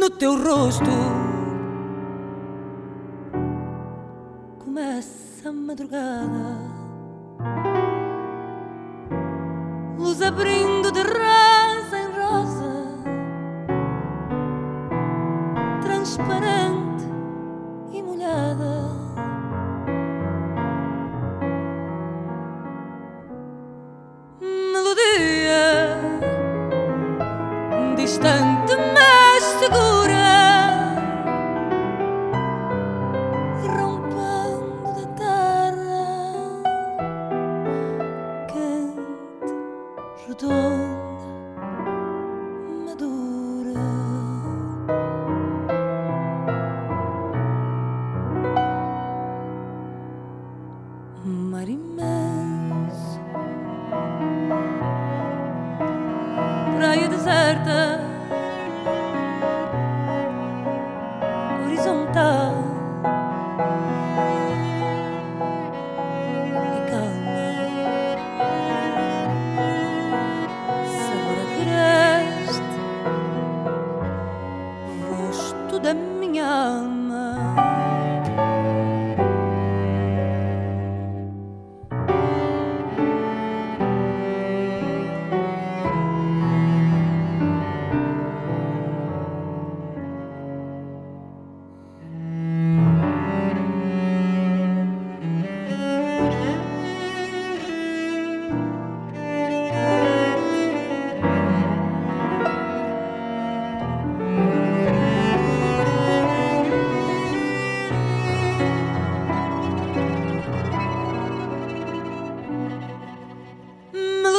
No teu rosto começa a madrugada, luz abrindo distante, mas segura, rompendo da terra, quente, redonda, madura. Mar imenso, praia deserta,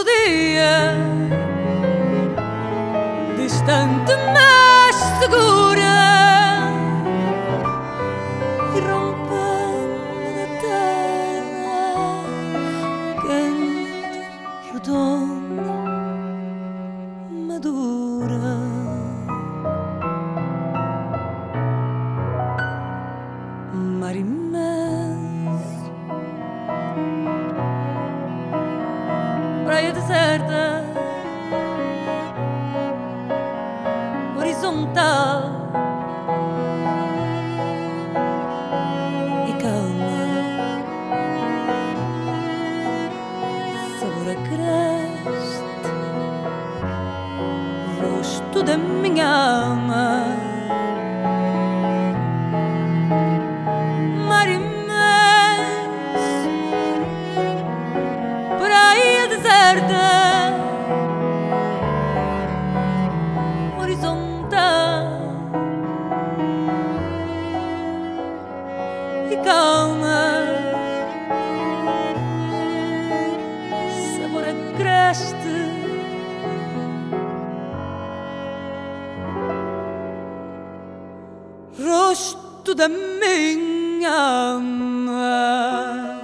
melodia distante mas segura deserta, horizontal e calma. Sabor agreste, rosto da minha alma. Calma, sabor agreste. Rosto da minha alma.